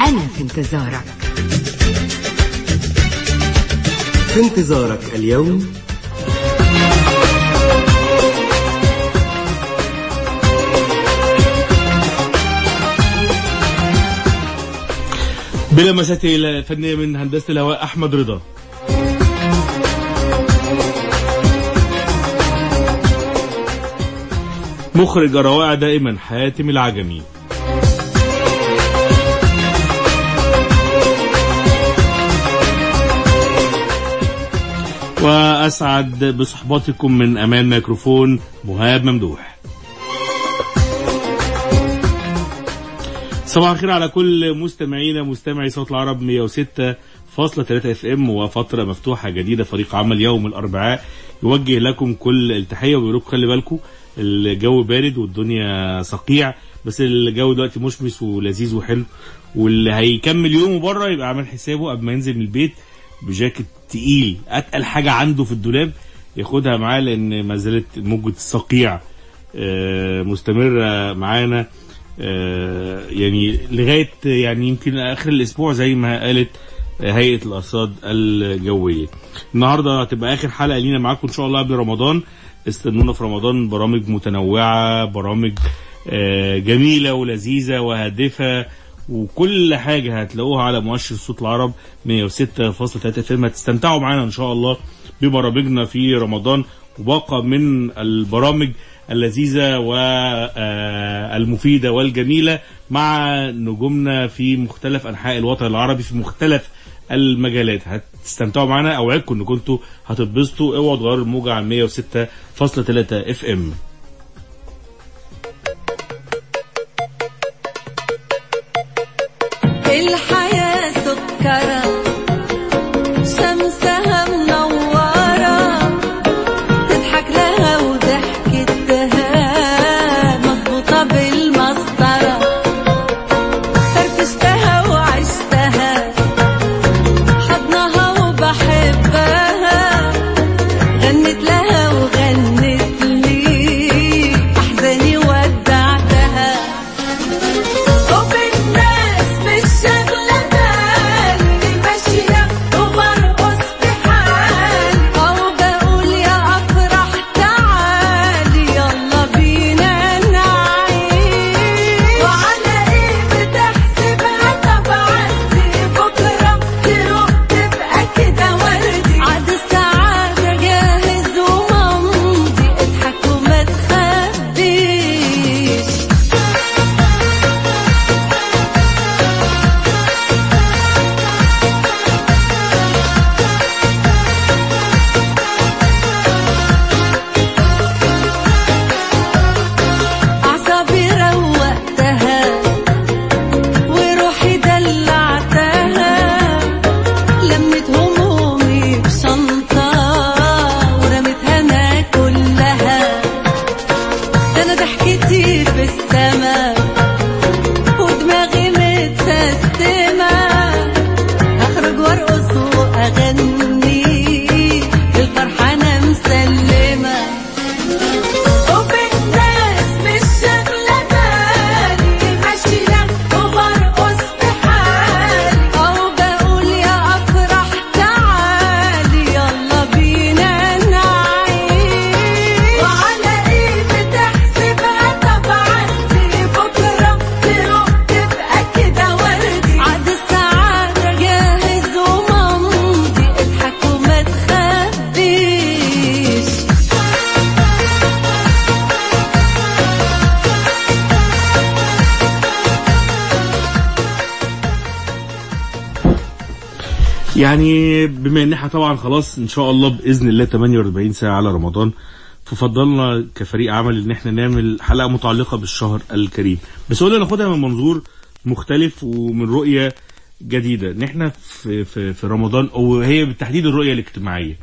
أنا في انتظارك. في انتظارك اليوم. بلمسات الفنية من هندسة الهواء أحمد رضا. مخرج الروائع دائما حاتم العجمي. وأسعد بصحبتكم من أمام ميكروفون مهاب ممدوح. صباح الخير على كل مستمعينا مستمعي صوت العرب 106.3 FM وفترة مفتوحة جديدة. فريق عمل يوم الأربعاء يوجه لكم كل التحية ويقول لكم خلي بالكم. الجو بارد والدنيا صقيع بس الجو دلوقتي مشمس ولذيذ وحلو. واللي هيكمل يومه بره يبقى عامل حسابه قبل ما ينزل من البيت بجاكيت تقيل أتقل حاجة عنده في الدولاب ياخدها معاه لأن ما زالت موجة الصقيع آه، مستمرة معانا آه، يعني لغاية يعني يمكن آخر الأسبوع زي ما قالت آه، هيئة الأرصاد الجوية. النهارده هتبقى آخر حلقة لينا معاكم إن شاء الله قبل رمضان استنونا في رمضان برامج متنوعة برامج جميلة ولذيذة وهادفة وكل حاجة هتلاقوها على مؤشر صوت العرب 106.3 FM هتستمتعوا معانا إن شاء الله ببرامجنا في رمضان. وباقه من البرامج اللذيذة والمفيدة والجميلة مع نجومنا في مختلف أنحاء الوطن العربي في مختلف المجالات. هتستمتعوا معانا. أوعدكم إن انتوا هتتبسطوا. اوعوا تغيروا الموجة عن 106.3 FM الحياة سكرة. شمسها يعني بما إن إحنا طبعا خلاص إن شاء الله بإذن الله 48 ساعة على رمضان ففضلنا كفريق عمل إن إحنا نعمل حلقة متعلقة بالشهر الكريم. بس قلنا ناخدها من منظور مختلف ومن رؤية جديدة. إن إحنا في في, في رمضان وهي بالتحديد الرؤية الاجتماعية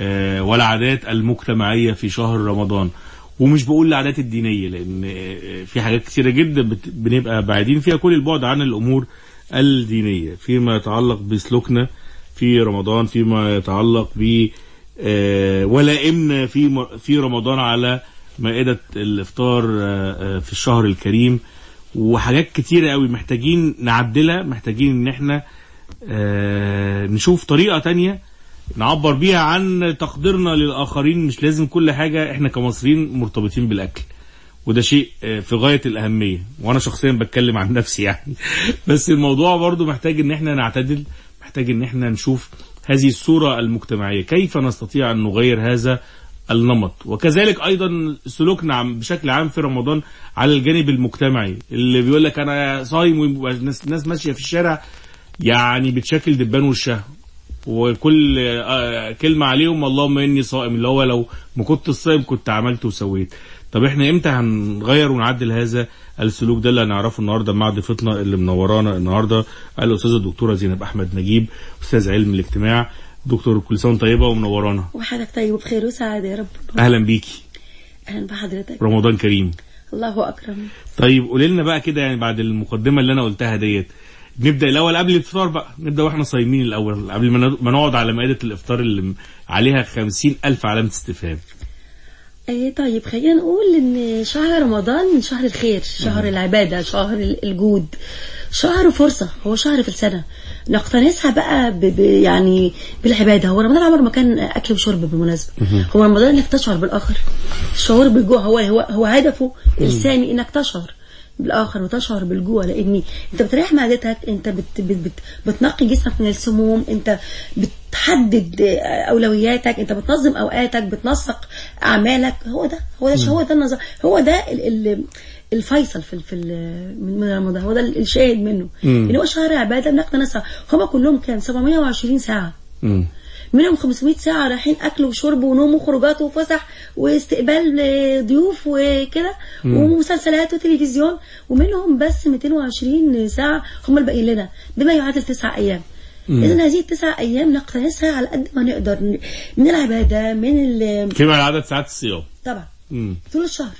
آه، والعادات المجتمعية في شهر رمضان. ومش بقول العادات الدينية لأن آه، في حاجات كثيره جدا بنبقى بعيدين فيها. كل البعد عن الأمور الدينية فيما يتعلق بسلوكنا في رمضان فيما يتعلق ب آه، ولائمنا في في رمضان على مائدة الإفطار آه، آه، في الشهر الكريم. وحاجات كتيرة قوي محتاجين نعدلها محتاجين إن إحنا آه، نشوف طريقة تانية نعبر بيها عن تقديرنا للآخرين. مش لازم كل حاجة إحنا كمصريين مرتبطين بالأكل. وده شيء آه، في غاية الأهمية. وأنا شخصيا بتكلم عن نفسي يعني. بس الموضوع برضو محتاج إن إحنا نعتدل محتاج إن إحنا نشوف هذه الصورة المجتمعية. كيف نستطيع أن نغير هذا النمط؟ وكذلك أيضا سلوكنا عم- بشكل عام في رمضان على الجانب المجتمعي. اللي بيقول لك أنا صايم ويبقى الناس الناس ماشية في الشارع يعني بتشكل دبان وشها. وكل آه، كلمة عليهم اللهم إني صائم. اللي هو لو ما كنت صائم كنت عملت وسويت. طب إحنا إمتى هنغير ونعدل هذا السلوك ده اللي هنعرفه النهارده مع ضيفتنا اللي منورانا النهارده الأستاذة الدكتورة زينب أحمد نجيب أستاذ علم الاجتماع. دكتور كل سنة طيبة ومنورانا وحالك طيب وبخير وسعادة يا رب. أهلا بيكي أهلا بحضرتك. رمضان كريم. الله أكرم. طيب قولي لنا بقى كده يعني بعد المقدمة اللي أنا قلتها ديت نبدأ الأول قبل الفطار بقى نبدأ وإحنا صايمين الأول قبل ما نقعد على مائدة الإفطار اللي عليها خمسين ألف علامة استفهام. أي طيب خلينا نقول إن شهر رمضان شهر الخير شهر العبادة شهر ال- الجود شهر فرصة هو شهر في السنة. نقتنصها بقى ب ب يعني بالعبادة. هو رمضان عمره ما كان أكل وشرب بالمناسبة. هو رمضان إنك تشعر بالآخر. الشعور بالجوع هو هو, هو هدفه الثاني إنك تشعر بالآخر وتشعر بالجوع لأن أنت بتريح معدتك أنت بت بت بت بتنقي جسمك من السموم أنت بتحدد أولوياتك أنت بتنظم أوقاتك بتنسق أعمالك. هو ده هو ده هو ده النظام هو ده ال ال الفيصل في في من رمضان هو ده الشاهد منه. ان هو شهر عبادة بنقضي ساعه هم كلهم كان 720 ساعة. منهم 500 ساعة رايحين أكل وشرب ونوم وخروجات وفسح واستقبال آه، ضيوف وكده ومسلسلات وتلفزيون. ومنهم بس 220 ساعة هم الباقيين لنا بما يعادل تسع أيام. إذا هذه التسع أيام نقتنصها على قد ما نقدر من العبادة من ال- كما عدد ساعات الصيام. طبعا. مم. طول الشهر.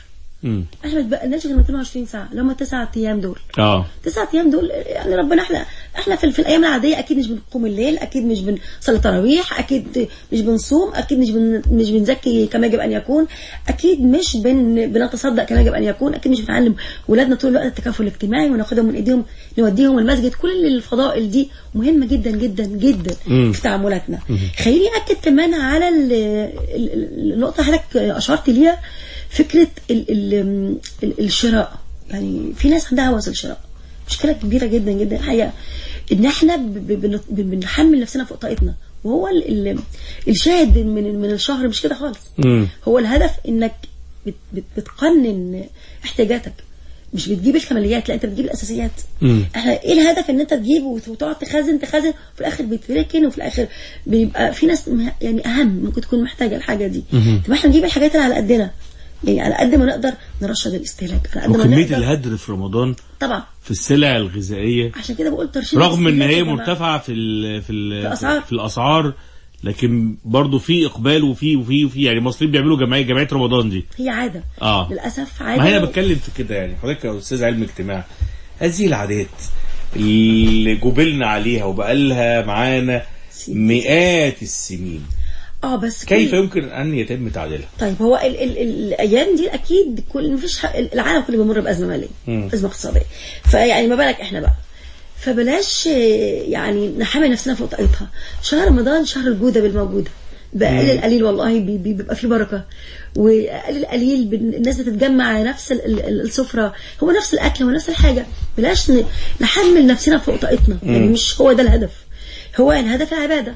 مم. إحنا ما تبقناش غير 220 ساعة اللي هم التسع أيام دول. آه. تسعة أيام دول يعني ربنا إحنا إحنا في, في الأيام العادية أكيد مش بنقوم الليل أكيد مش بنصلي تراويح أكيد مش بنصوم أكيد مش بن مش بنزكي كما يجب أن يكون أكيد مش بن بنتصدق كما يجب أن يكون أكيد مش بنعلم ولادنا طول الوقت التكافل الاجتماعي وناخدهم من إيديهم نوديهم المسجد. كل الفضائل دي مهمة جدا جدا جدا مم. في تعاملاتنا. خليني أكد كمان على ال- ال- ال- النقطة حضرتك أشرت ليها. فكرة ال ال ال الشراء. يعني في ناس عندها هوس الشراء. مشكلة كبيرة جدا جدا. الحقيقة إن إحنا بنحمل نفسنا فوق طاقتنا. وهو ال ال الشاهد من من الشهر مش كده خالص. مم. هو الهدف إنك بت بت بتقنن احتياجاتك. مش بتجيب الكماليات لا أنت بتجيب الأساسيات. مم. إحنا إيه الهدف إن أنت تجيب وت- وتقعد تخزن تخزن وفي الآخر بيتركن وفي الآخر بيبقى في ناس يعني أهم ممكن تكون محتاجة الحاجة دي. طب إحنا نجيب الحاجات اللي على قدنا. يعني على قد ما نقدر نرشد الاستهلاك على قد ما وكمية الهدر في رمضان طبعا في السلع الغذائية عشان كده بقول ترشيد رغم إن هي. مرتفعة في ال في ال في الأسعار. في الأسعار لكن برضه في إقبال وفي وفي وفي يعني المصريين بيعملوا جمعية جمعية رمضان دي هي عادة آه للأسف عادة ما هنا بتكلم في كده يعني حضرتك يا أستاذ علم اجتماع هذه العادات اللي جبلنا عليها وبقالها معانا. مئات السنين آه بس كيف كل- يمكن أن يتم تعديلها؟ طيب هو ال ال ال الأيام دي أكيد كل مفيش العالم كله بيمر بأزمة مالية. أزمة اقتصادية. فيعني ما بالك إحنا بقى. فبلاش يعني نحمل نفسنا فوق طاقتها. شهر رمضان شهر الجودة بالموجودة. بقليل القليل والله بي- بي- بيبقى فيه بركة. وقليل القليل بن- الناس بتتجمع على نفس ال- ال- ال- السفرة. هو نفس الأكل هو نفس الحاجة. بلاش ن- نحمل نفسنا فوق طاقتنا. يعني مش هو ده الهدف. هو الهدف العبادة.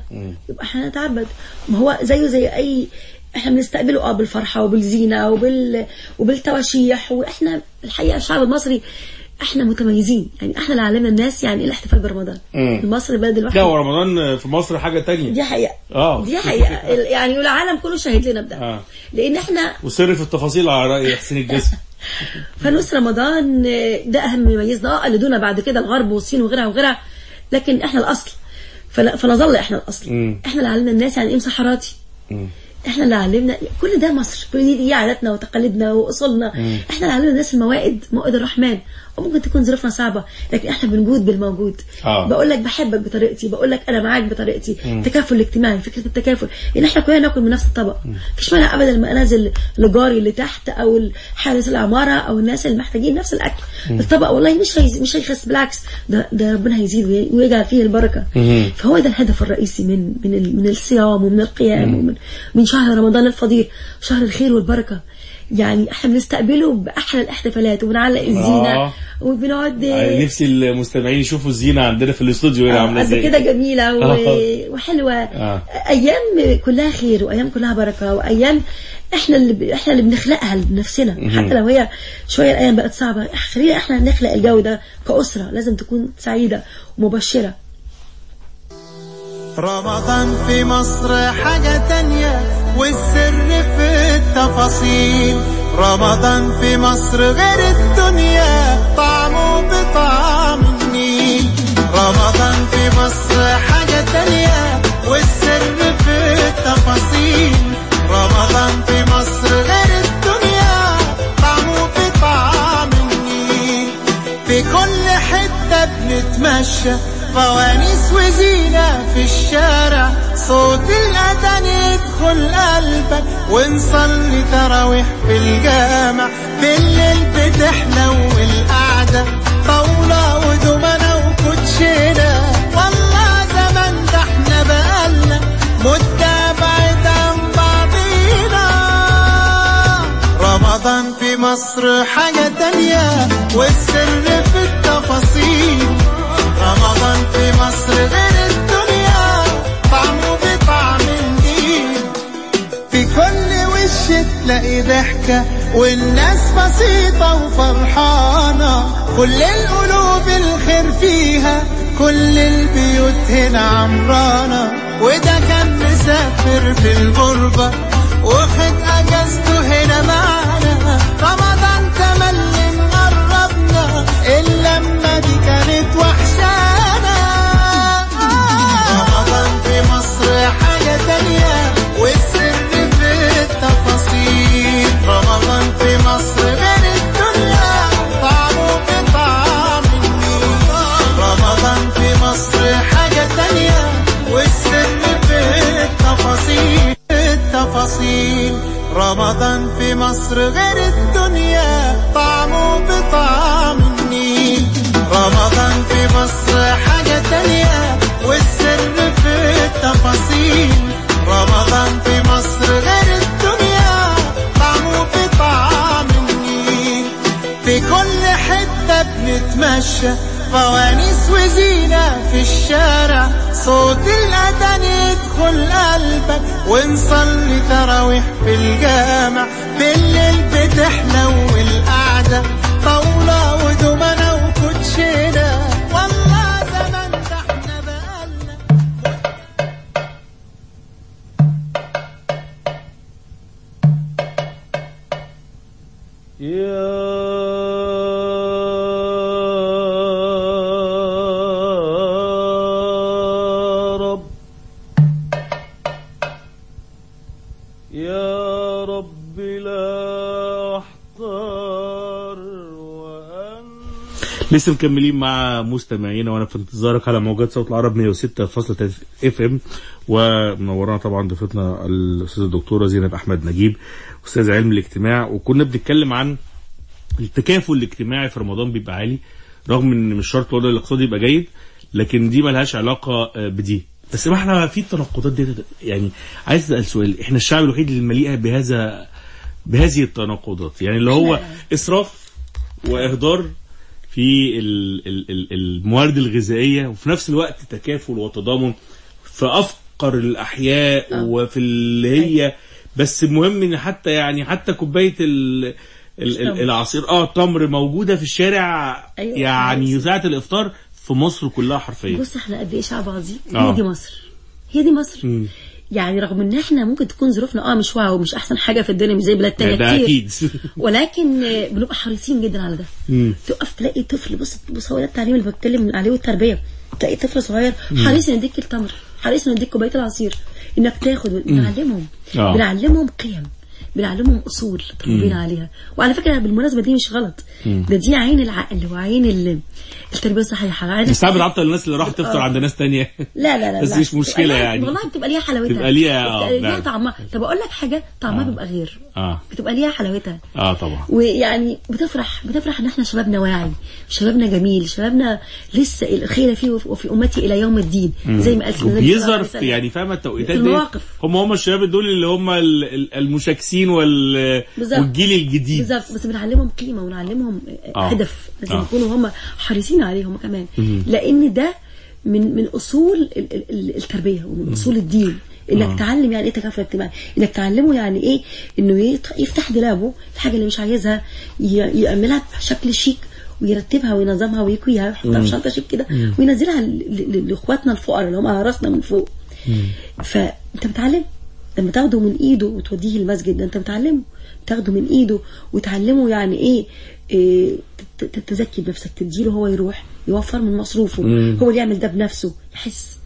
يبقى إحنا نتعبد. ما هو زيه زي اي إحنا بنستقبله آه بالفرحة وبالزينة وبال وبالتواشيح وإحنا الحقيقة الشعب المصري إحنا متميزين. يعني إحنا اللي علمنا الناس يعني إيه الاحتفال برمضان. مم. مصر البلد الوحيد. لا ورمضان في مصر حاجة تانية. دي حقيقة. آه. دي حقيقة. يعني والعالم كله شاهد لنا بده. آه. لأن إحنا وسر في التفاصيل على رأي حسين الجسم. فانوس رمضان آه، ده أهم ما يميزنا آه قلدونا بعد كده الغرب والصين وغيرها وغيرها. لكن إحنا الأصل. فنظل إحنا الأصل. مم. إحنا اللي علمنا الناس يعني إيه مسحراتي. إحنا اللي علمنا كل ده مصر. كل دي, دي عاداتنا وتقاليدنا وأصولنا. إحنا اللي علمنا الناس الموائد موائد الرحمن. وممكن تكون ظروفنا صعبة لكن إحنا بنجود بالموجود. آه. بقول لك بحبك بطريقتي بقول لك أنا معاك بطريقتي. التكافل الاجتماعي فكرة التكافل. ان إحنا كلنا ناكل من نفس الطبق. مفيش مانع ابدا لما أنزل لجاري اللي تحت أو حارس العماره أو الناس اللي محتاجين نفس الأكل. الطبق والله مش هيز... مش هيخس بالعكس. ده ده ربنا هيزيد وي- ويجعل فيه البركة. مم. فهو ده الهدف الرئيسي من من ال- من الصيام ومن القيام ومن من شهر رمضان الفضيل. شهر الخير والبركة. يعني إحنا بنستقبله بأحلى الاحتفالات وبنعلق الزينة آه. وبنقعد يعني نفسي المستمعين يشوفوا الزينة عندنا في الاستوديو هنا عاملة قد إزاي كده جميلة و... آه. وحلوة آه. أيام كلها خير وأيام كلها بركة وأيام إحنا اللي ب... إحنا اللي بنخلقها بنفسنا حتى لو هي شوية الأيام بقت صعبة خلينا إحنا نخلق الجو ده كأسرة لازم تكون سعيدة ومبشرة رمضان في مصر حاجة تانية والسر في التفاصيل. رمضان في مصر غير الدنيا طعمه بطعم النيل. رمضان في مصر حاجة تانية والسر في التفاصيل. رمضان في مصر غير الدنيا طعمه بطعم النيل. في كل حتة بنتمشى فوانيس وزينة في الشارع. صوت الأذان يدخل قلبك ونصلي تراويح في الجامع. بالليل بتحلو القعدة طاولة ودومنة وكوتشينة. والله زمان ده إحنا بقالنا مدة بعيد عن بعضينا. رمضان في مصر حاجة تانية والسر في التفاصيل. رمضان في مصر غير الدنيا. طعمه بطعم النيل في كل وش تلاقي ضحكة والناس بسيطة وفرحانة. كل القلوب الخير فيها كل البيوت هنا عمرانة. وده كان مسافر في الغربة واخد أجازته هنا معانا. رمضان تملي مقربنا وحشانا رمضان في مصر حاجة تانية. بنتمشى فوانيس وزينة في الشارع. صوت الأذان يدخل قلبك ونصلي تراويح في الجامع. بالليل بتحلو القعدة لسه مكملين مع مستمعينا وأنا في انتظارك على موجات صوت العرب 106.3 إف إم. ومنورانا طبعا ضيفتنا الأستاذة الدكتورة زينب أحمد نجيب أستاذ علم الاجتماع. وكنا بنتكلم عن التكافل الاجتماعي في رمضان بيبقى عالي رغم إن مش شرط الوضع الاقتصادي يبقى جيد لكن دي ملهاش علاقة آه، بدي. بس ما إحنا في التناقضات دي يعني عايز أسأل سؤال إحنا الشعب الوحيد اللي مليء بهذا بهذه التناقضات؟ يعني اللي هو إسراف وإهدار في ال- ال- ال- الموارد الغذائية وفي نفس الوقت تكافل وتضامن في أفقر الأحياء آه. وفي اللي هي بس المهم إن حتى يعني حتى كوباية. العصير آه التمر موجودة في الشارع أيوة، يعني. ساعة الإفطار في مصر كلها حرفيا بص إحنا قد إيه شعب عظيم آه. هي دي مصر هي دي مصر مم. يعني رغم إن إحنا ممكن تكون ظروفنا آه مش واو مش أحسن حاجة في الدنيا مش زي بلاد تانية كتير. أكيد. ولكن آه، بنبقى حريصين جدا على ده. مم. تقف تلاقي طفل بص بص هو ده التعليم اللي بتكلم عليه والتربية. تلاقي طفل صغير حريص ان يديك التمر حريص ان يديك كوباية العصير إنك تاخد بنعلمهم. آه. بنعلمهم قيم. بنعلمهم أصول تربينا عليها. وعلى فكرة بالمناسبة دي مش غلط. ده دي عين العقل وعين ال- التربية الصحيحة. عين بس بتعطل الناس اللي راح تفطر عند ناس تانية. لا لا لا بس. مش مشكلة يعني. والله بتبقى ليها حلاوتها. بتبقى ليها- آه، ليها. طعمها. طب أقول لك حاجة طعمها بيبقى غير. آه. بتبقى ليها حلاوتها. آه طبعا. ويعني بتفرح بتفرح إن إحنا شبابنا واعي شبابنا جميل شبابنا لسه الخير فيه وفي- أمتي إلى يوم الدين زي ما قال سيدنا النبي صلى الله وبيظهر عليه في وسلم. يعني فاهمة التوقيتات دي. هم هم الشباب دول اللي هم ال- ال- المشاكسين وال. والجيل الجديد. بالظبط. بس بنعلمهم قيمة ونعلمهم آه. هدف لازم آه. يكونوا هم حريصين عليهم كمان. لأن ده من من أصول ال- ال- ال- التربية ومن أصول الدين. إنك تعلم يعني إيه تكافل اجتماعي إنك تعلمه يعني إيه إنه يفتح دولابه الحاجة اللي مش عايزها يعملها بشكل شيك ويرتبها وينظمها ويكويها ويحطها في شنطة شيك كده وينزلها لإخواتنا الفقراء اللي هم على راسنا من فوق. فأنت بتعلم لما تاخده من إيده وتوديه المسجد ده أنت بتعلمه تاخده من إيده وتعلمه يعني إيه, إيه تزكي بنفسك تديله هو يروح يوفر من مصروفه. هو اللي يعمل ده بنفسه. يحس.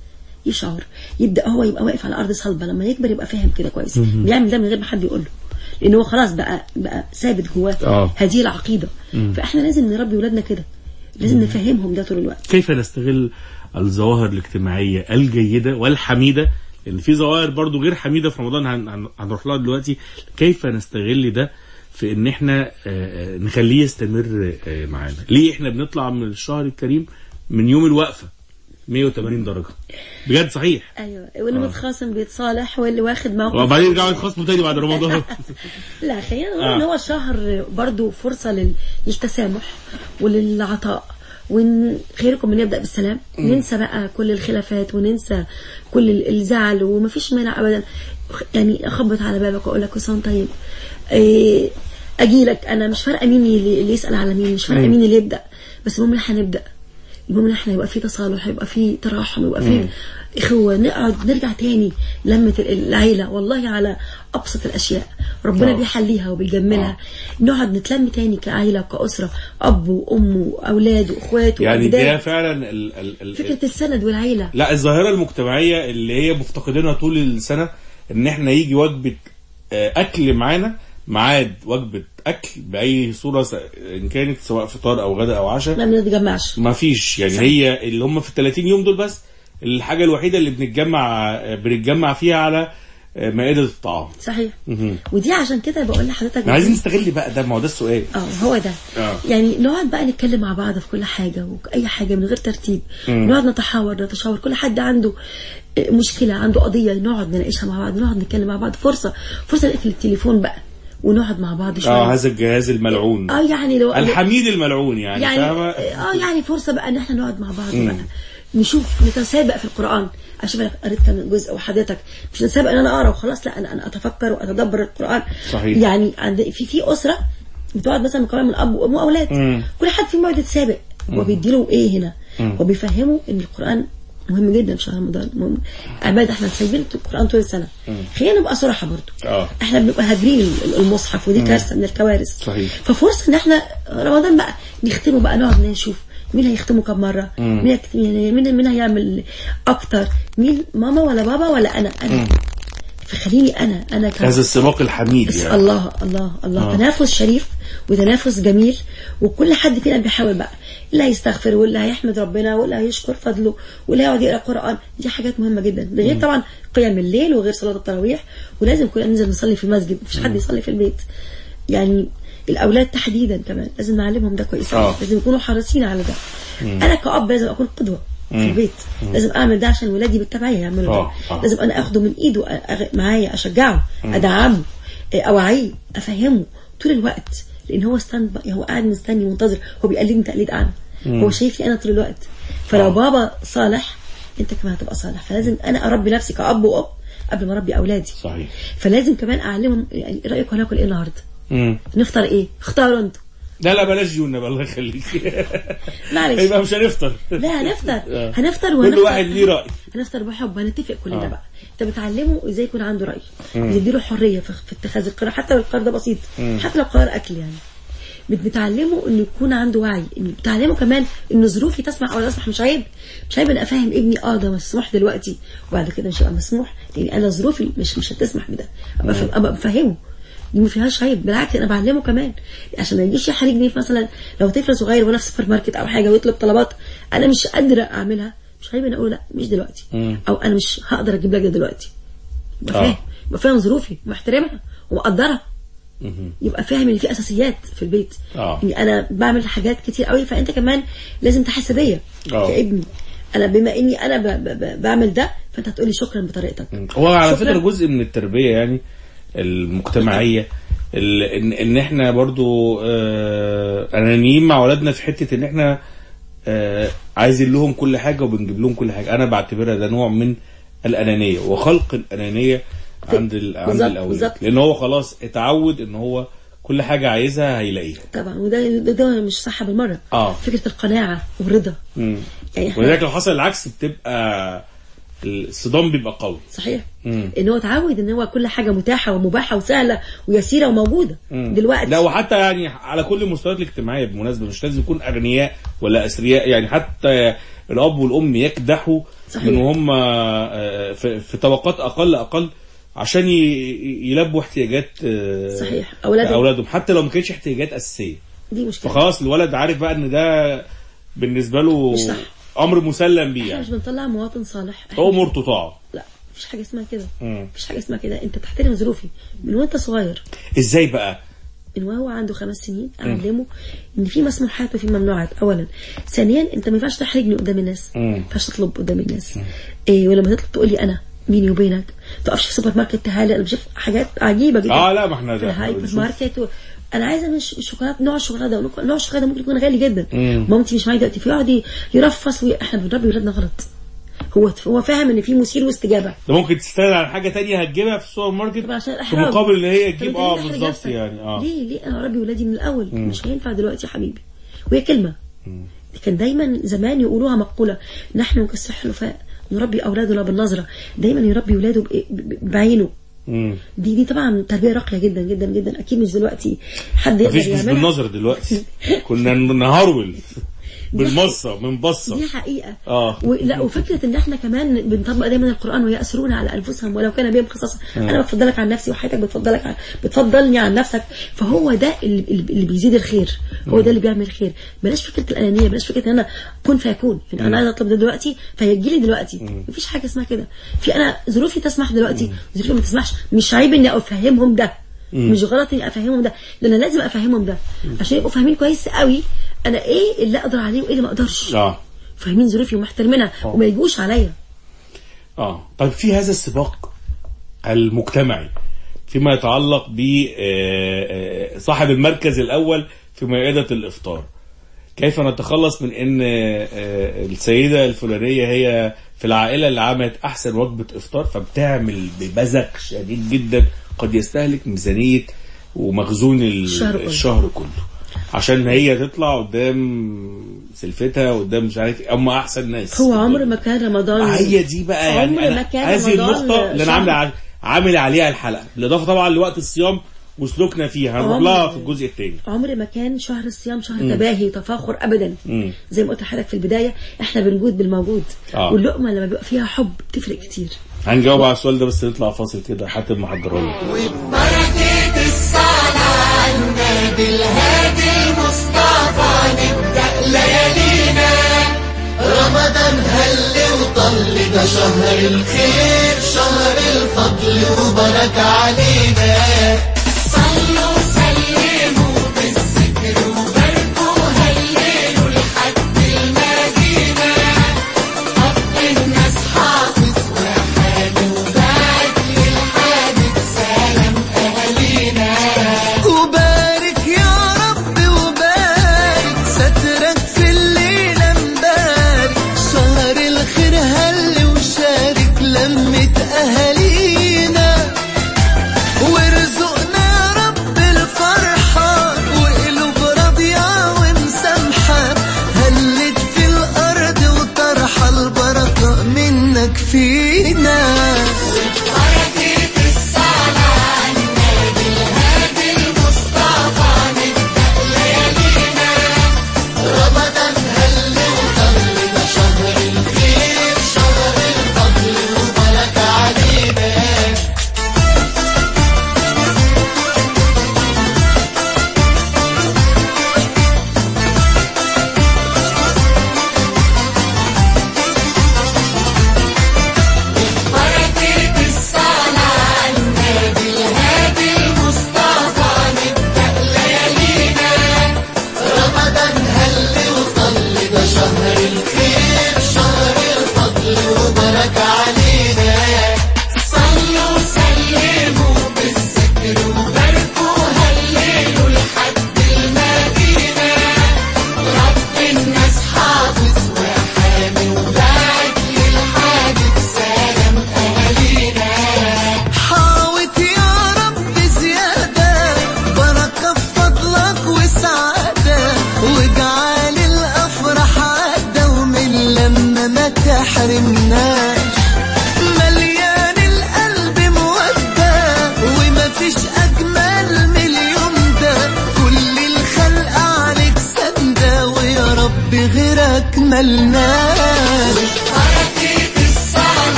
يشعر يبدأ هو يبقى واقف على أرض صلبة لما يكبر يبقى فاهم كده كويس. بيعمل ده من غير ما حد يقول له لأن هو خلاص بقى بقى ثابت جواه. هذه العقيدة. فإحنا لازم نربي ولادنا كده لازم نفهمهم ده طول الوقت. كيف نستغل الظواهر الاجتماعية الجيدة والحميدة؟ لأن في ظواهر برضو غير حميدة في رمضان هن- هن- هنروح لها دلوقتي. كيف نستغل ده في إن إحنا آه، آه، نخليه يستمر آه، معانا؟ ليه إحنا بنطلع من الشهر الكريم من يوم الوقفة؟ 180 درجة. بجد صحيح؟ أيوه. واللي متخاصم بيتصالح واللي واخد موقف وبعدين يرجعوا يتخاصموا تاني بعد رمضان. لا خلينا نقول آه. إن هو شهر برضو فرصة لل... للتسامح وللعطاء. وإن خيركم من يبدأ بالسلام. ننسى بقى كل الخلافات وننسى كل ال- الزعل ومفيش مانع ابدا. يعني أخبط على بابك وأقول لك وأنت طيب إيه أجي لك. أنا مش فارقة مين اللي, يسأل على مين مش فارقة مين اللي يبدأ. بس المهم إن ان إحنا يبقى في تصالح يبقى في تراحم يبقى في إخوة نقعد نرجع تاني لمة العيلة والله على أبسط الأشياء. ربنا. بيحليها وبيجملها. نقعد نتلم تاني كعيلة وكاسره أب وأم وأولاد وإخوات يعني ده فعلا ال ال ال فكرة السند والعيلة. لا الظاهرة المجتمعية اللي هي مفتقدينها طول السنة إن إحنا يجي وجبة آه، أكل معانا ميعاد وجبة أكل بأي صورة س- إن كانت سواء فطار أو غدا أو عشاء. ما بنتجمعش. ما فيش. يعني هي اللي هم في ال 30 يوم دول بس الحاجة الوحيدة اللي بنتجمع بنتجمع فيها على مائدة الطعام. صحيح. مهم. ودي عشان كده بقول لحضرتك عايزين نستغل بقى ده ما هو ده السؤال. آه هو ده. آه. يعني نقعد بقى نتكلم مع بعض في كل حاجة وأي حاجة من غير ترتيب. نقعد نتحاور نتشاور. كل حد عنده آه، مشكلة عنده قضية نقعد نناقشها مع بعض نقعد نتكلم مع بعض. فرصة فرصة نقفل التليفون بقى. ونقعد مع بعض شوية آه هذا الجهاز الملعون. آه يعني لو الحميد الملعون يعني, يعني آه يعني فرصة بقى إن إحنا نقعد مع بعض بقى. نشوف نتسابق في القرآن. أشوف أنا قريت كام جزء وحضرتك. مش نتسابق إن أنا أقرأ وخلاص لا أنا أنا أتفكر وأتدبر القرآن. صحيح. يعني عند في في أسرة بتقعد مثلا مكونه من أب وأم وأولاد. كل حد فيهم يقعد يتسابق. وبيديله إيه هنا؟ وبيفهمه إن القرآن مهم جدا في شهر رمضان. مهم. عباده إحنا سايبين القرآن طول السنة. خلينا نبقى صراحة برضو. آه. إحنا بنبقى هاجرين المصحف ودي كارثة من الكوارث. صحيح. ففرصة إن إحنا رمضان بقى نختمه بقى نقعد نشوف مين هيختمه كم مرة مين مين مين هيعمل أكتر مين ماما ولا بابا ولا أنا أنا. فخليني أنا أنا كم هذا السباق الحميد يعني. الله الله الله. آه. تنافس شريف وتنافس جميل وكل حد فينا بيحاول بقى. اللي هيستغفر واللي هيحمد ربنا واللي هيشكر فضله واللي هيقعد يقرأ قرآن. دي حاجات مهمة جدا. ده غير طبعا قيام الليل وغير صلاة التراويح. ولازم كلنا ننزل نصلي في المسجد. مفيش حد يصلي في البيت. يعني الأولاد تحديدا كمان. لازم نعلمهم ده كويس. آه. لازم يكونوا حريصين على ده. أنا كأب لازم أكون قدوة. في البيت. لازم أعمل ده عشان ولادي بالتبعية يعملوا آه، ده. آه. لازم أنا أخده من إيده أغ- معايا أشجعه أدعمه إيه، أوعيه أفهمه طول الوقت. لأن هو stand هو قاعد مستني منتظر. هو بيقلدني تقليد اعمى هو شايفني أنا طول الوقت. فلو آه. بابا صالح أنت كمان هتبقى صالح. فلازم أنا أربي نفسي كأب وأب قبل ما أربي أولادي. صحيح. فلازم كمان أعلمهم يعني رايكم هناكل إيه النهارده؟ مم. نفطر إيه؟ اختاروا أنتوا. لا لا بلاش جون بقى الله يخليك. معلش. يبقى مش هنفطر. لا هنفطر. آه. هنفطر كل وهنفطر. واحد ليه رأي. هنفطر بحب هنتفق كلنا آه. بقى. انت بتعلمه إزاي يكون عنده رأي. بتديله حرية في, في اتخاذ القرار. حتى لو القرار ده بسيط. حتى لو قرار أكل يعني. بت- بتعلمه إنه يكون عنده وعي. بتعلمه كمان إن ظروفي تسمح أو لا تسمح. مش عيب. مش عيب أنا افهم ابني آه ده مسموح دلوقتي. وبعد كده مش هيبقى مسموح. لأن أنا ظروفي مش مش هتسمح بده. أبقى بفهمه دي ما فيهاش عيب بالعكس أنا بعلمه كمان عشان ما يجيش يحرجني مثلا لو طفل صغير وأنا في سوبر ماركت أو حاجة ويطلب طلبات أنا مش قادرة أعملها مش عيب أنا أقول لأ مش دلوقتي مم. أو أنا مش هقدر أجيب لك ده دلوقتي يبقى آه. فاهم يبقى فاهم ظروفي ومحترمها ومقدرها. يبقى فاهم إن في أساسيات في البيت آه. إني أنا بعمل حاجات كتير قوي فأنت كمان لازم تحس بيا آه. كابني أنا بما إني أنا ب ب ب بعمل ده فأنت هتقولي شكرا بطريقتك هو على. فكرة جزء من التربية يعني المجتمعية ال- ان إن إحنا برضو آه، أنانيين مع أولادنا في حتة إن إحنا آه، عايزين لهم كل حاجة وبنجيب لهم كل حاجة أنا بعتبرها ده نوع من الأنانية وخلق الأنانية عند ال- عند الأولاد. لأن هو خلاص اتعود إن هو كل حاجة عايزها هيلاقيها طبعا وده ده, مش صح بالمرة آه. فكرة القناعة والرضا. يعني ولذلك لو حصل العكس بتبقى الصدام بيبقى قوي صحيح مم. إن هو اتعود إن هو كل حاجة متاحة ومباحة وسهلة ويسيرة وموجودة مم. دلوقتي لا وحتى يعني على كل المستويات الاجتماعية بالمناسبة مش لازم يكون أغنياء ولا أثرياء يعني حتى الأب والأم يكدحوا صحيح. من هم آه، في في طبقات أقل أقل عشان يلبوا احتياجات آه، صحيح. أولادهم. اولادهم حتى لو ما كانتش احتياجات أساسية دي مشكلة فخلاص الولد عارف بقى إن ده بالنسبة له مش صح. أمر مسلم بيه إحنا مش يعني. بنطلع مواطن صالح. إحنا امور تطاع لا مفيش حاجة اسمها كده. مفيش حاجة اسمها كده. أنت تحترم ظروفي. من وأنت صغير. إزاي بقى؟ من وهو عنده خمس سنين أعلمه إن في مسموحات وفي ممنوعات. اولا ثانيا أنت ما ينفعش تحرجني قدام الناس. ما ينفعش تطلب قدام الناس. إيه ولما تطلب تقول لي أنا بيني وبينك. ما تقفش في سوبر ماركت تعالى أنا بشوف حاجات عجيبة جدا. آه لا ما إحنا في ده إحنا الهايبر. ماركت. أنا عايزة من الش- الشوكولاته نوع الشوكولاتة ده نوع الشوكولاتة ممكن يكون غالي جدا. مم. مامتي مش معايا دلوقتي فيقعد يرفص وي... إحنا بنربي ولادنا غلط. هو هو فاهم إن في مثير واستجابة. ده ممكن تستند على حاجة تانية هتجيبها في السوبر ماركت عشان في مقابل إن هي تجيب آه بالظبط؟ يعني آه. ليه؟ ليه؟ أنا اربي ولادي من الأول. مش هينفع دلوقتي يا حبيبي. وهي كلمة. كان دايما زمان يقولوها مقولة نحن كالسحلفاء نربي اولادنا بالنظرة. دايما يربي ولاده بعينه. مم. دي دي طبعا تربية راقية جدا جدا جدا. أكيد مش دلوقتي حد يقدر مفيش يعملها. بالنظر دلوقتي. كنا نهرول. بالمصة من بصة. دي حقيقة. آه. ولا وفكرة إن إحنا كمان بنطبق دايما القرآن ويأسرون على أنفسهم ولو كان بهم خصاصه أنا بفضلك عن نفسي وحياتك بتفضلك عن بتفضلني عن نفسك. فهو ده اللي, اللي بيزيد الخير. هو ده اللي بيعمل الخير بلاش فكرة الأنانية بلاش فكرة إن أنا كن فيكون. يعني أنا عايز أطلب ده دلوقتي فيجي لي دلوقتي. مفيش حاجة اسمها كده. في أنا ظروفي تسمح دلوقتي. ظروفي ما تسمحش. مش عيب إني أفهمهم ده. مش غلط إني أفهمهم ده. أنا لازم أفهمهم ده. عشان يبقوا فاهمين كويس قوي أنا إيه اللي أقدر عليه وإيه اللي ما أقدرش؟ آه. فاهمين ظروفي ومحترمينها وما يجوش عليا. آه. طيب في هذا السباق المجتمعي فيما يتعلق ب آه، آه، صاحب المركز الأول في مائده الإفطار. كيف نتخلص من إن آه، آه، السيدة الفلانية هي في العائلة اللي عملت أحسن وجبة إفطار فبتعمل ببذخ شديد جدا قد يستهلك ميزانية ومخزون ال- الشهر كله. عشان هي تطلع قدام سلفتها قدام مش عارف إيه. هم أحسن ناس. هو عمر ما كان رمضان. هي دي بقى يعني عمر ما كان هذه رمضان النقطة اللي شهر. عامل عامل عليها الحلقة بالإضافة طبعا لوقت الصيام وسلوكنا فيها. هنروح لها في الجزء الثاني عمر ما كان شهر الصيام شهر تباهي وتفاخر ابدا. مم. زي ما قلت لحضرتك في البداية إحنا بنجود بالموجود. آه. واللقمة لما بيبقى فيها حب بتفرق كتير. هنجاوب على السؤال ده بس نطلع فاصل كده حاتم محضره لنا الصلاة على النبي الهادي. المصطفى نبدأ ليالينا. رمضان هل وطل ده شهر الخير؟ شهر الفضل وبركة علينا.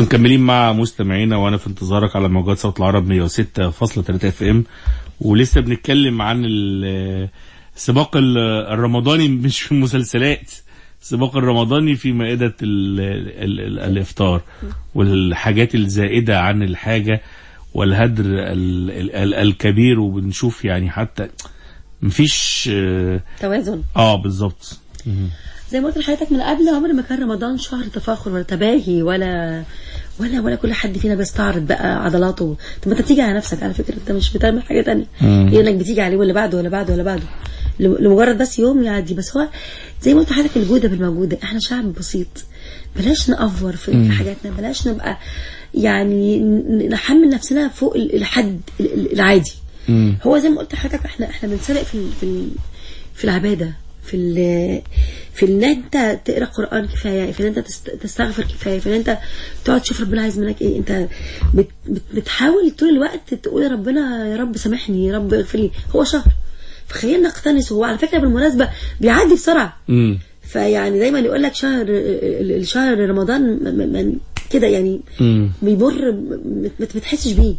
لسه مكملين مع مستمعينا وأنا في انتظارك على موجات صوت العرب 106.3 اف ام ولسه بنتكلم عن ال- السباق ال- الرمضاني مش في المسلسلات السباق الرمضاني في مائدة ال ال ال الإفطار والحاجات الزائدة عن الحاجة والهدر ال ال ال الكبير وبنشوف يعني حتى مفيش آه, توازن. آه بالظبط. زي ما قلت لحضرتك من قبل عمر ما كان رمضان شهر تفاخر ولا تباهي ولا ولا ولا كل حد فينا بيستعرض بقى عضلاته. طب ما انت بتيجي على نفسك على فكرة انت مش بتعمل حاجة تانية. هي انك بتيجي عليه ولا بعده ولا بعده ولا بعده. لم- لمجرد بس يوم يعدي. بس هو زي ما قلت لحضرتك الجودة بالموجوده إحنا شعب بسيط. بلاش نأفور في في حاجاتنا. بلاش نبقى يعني نحمل نفسنا فوق ال- الحد ال- ال- العادي هو زي ما قلت لحضرتك إحنا إحنا بنسرق في في في العبادة. في ال- في إن أنت تقرأ قرآن كفاية في إن أنت تست- تستغفر كفاية في إن أنت تقعد تشوف ربنا عايز منك إيه أنت بت بت بتحاول طول الوقت تقول يا ربنا يا رب سامحني يا رب اغفر لي. هو شهر. فخلينا نقتنص هو على فكرة بالمناسبة بيعدي بسرعة. امم فيعني دايما يقول لك شهر ال- ال- شهر رمضان كده يعني مم. بيمر ما بتحسش بيه.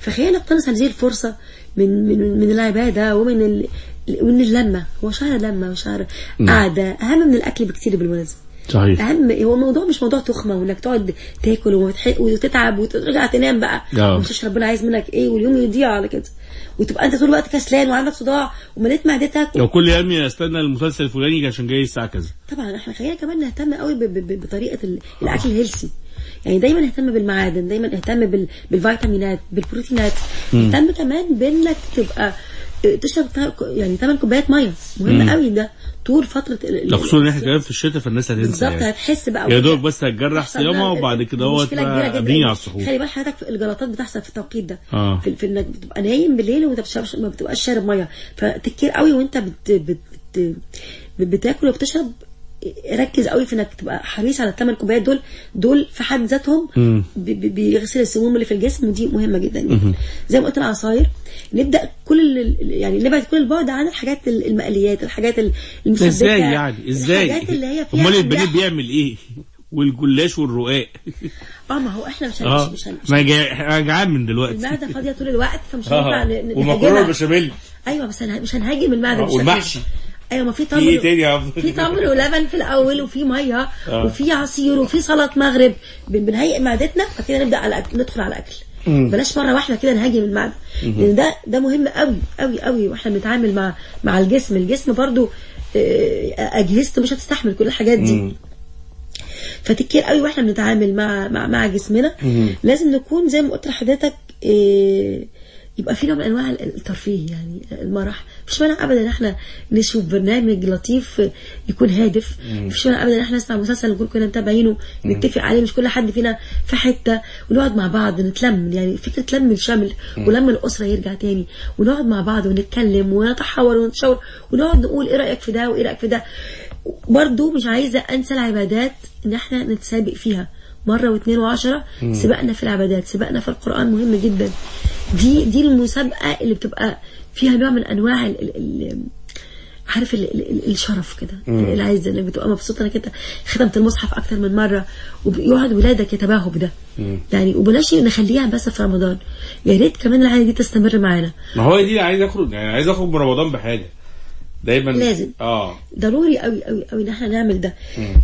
فخلينا نقتنص هذه الفرصة من من من العبادة ومن ال من اللمة هو شهر لمة وشهر قعده أهم من الأكل بكتير بالمناسبه صحيح. أهم هو الموضوع مش موضوع تخمة وإنك تقعد تاكل وتتعب وترجع تنام بقى. ومش ربنا عايز منك إيه واليوم يضيع على كده. وتبقى أنت طول الوقت كسلان وعندك صداع ومليت معدتك. لو كل يوم استنى المسلسل الفلاني عشان جاي الساعة كذا. طبعا إحنا خلينا كمان نهتم قوي ب- ب- بطريقة ال- الأكل الهيلسي يعني دايما نهتم بالمعادن دايما نهتم بال- بالفيتامينات بالبروتينات. نهتم كمان بإنك تبقى تشرب يعني 8 كوبايات مية. مهم قوي ده. طول فترة ده خصوصا إن إحنا كمان في الشتاء فالناس هتنسى بالظبط يعني. هتحس بقى يا دوب بس هتجرح صيامها وبعد كده هو. قابلين على السحور خلي بالك حضرتك الجلطات بتحصل في التوقيت ده. آه. في, في إنك بتبقى نايم بالليل وما بتشربش ما بتبقاش شارب مية. فتكتير قوي وأنت بت بت بت بتاكل وبتشرب ركز قوي في انك تبقى حريص على الثمان كوبايات دول دول في حد ذاتهم بيغسل السموم اللي في الجسم ودي مهمة جدا جدا زي ما قلت العصاير نبدأ كل يعني نبعد كل البعد عن الحاجات ال- المقليات الحاجات ال- المسبكة إزاي يعني؟ إزاي؟ الحاجات اللي هي فيها أمال البنات. بيعمل إيه؟ والجلاش والرقاق. آه ما هو إحنا مش هن- مش ما جعان من دلوقتي. المعدة فاضية طول الوقت فمش هينفع آه. ن- ن- ومكرونة نهاجمها. بشاميل. أيوه بس مش هنهاجم المعدة آه، والمحشي. أيوه ما في في إيه تمر. تاني يا عبد في تمر ولبن في الأول وفي مية آه. وفي عصير وفي سلطة مغرب. بن- بنهيئ معدتنا بعد نبدأ على الأكل ندخل على الأكل. بلاش مرة واحدة كده نهاجم المعدة. لأن ده ده مهم قوي قوي قوي وإحنا بنتعامل مع مع الجسم. الجسم برضو آه، أجهزته مش هتستحمل كل الحاجات دي. فتكير قوي وإحنا بنتعامل مع مع, مع جسمنا. لازم نكون زي ما قلت لحضرتك إيه يبقى في نوع من أنواع الترفيه يعني المرح مفيش مانع ابدا إن إحنا نشوف برنامج لطيف يكون هادف. مفيش مانع ابدا إن إحنا نسمع مسلسل نكون كنا متابعينه نتفق عليه مش كل حد فينا في حتة ونقعد مع بعض نتلم. يعني فكرة لم الشمل ولم الأسرة يرجع تاني. ونقعد مع بعض ونتكلم ونتحاور ونتشاور ونقعد نقول إيه رأيك في ده وإيه رأيك في ده. برضو مش عايزة أنسى العبادات إن إحنا نتسابق فيها. مرة واثنين وعشرة سبقنا في العبادات سبقنا في القرآن مهم جدا. دي دي المسابقة اللي بتبقى فيها نوع من أنواع ال ال ال عارف ال ال ال الشرف كده العز إنك بتبقى مبسوط. انك انت ختمت المصحف أكتر من مرة ويقعد ولادك يتباهوا بده. يعني وبلاش نخليها بس في رمضان. يا ريت كمان العادة دي تستمر معانا. ما هو دي عايز أخرج يعني عايز أخرج من رمضان بحاجة. دايما لازم. آه. ضروري قوي قوي قوي إن إحنا نعمل ده.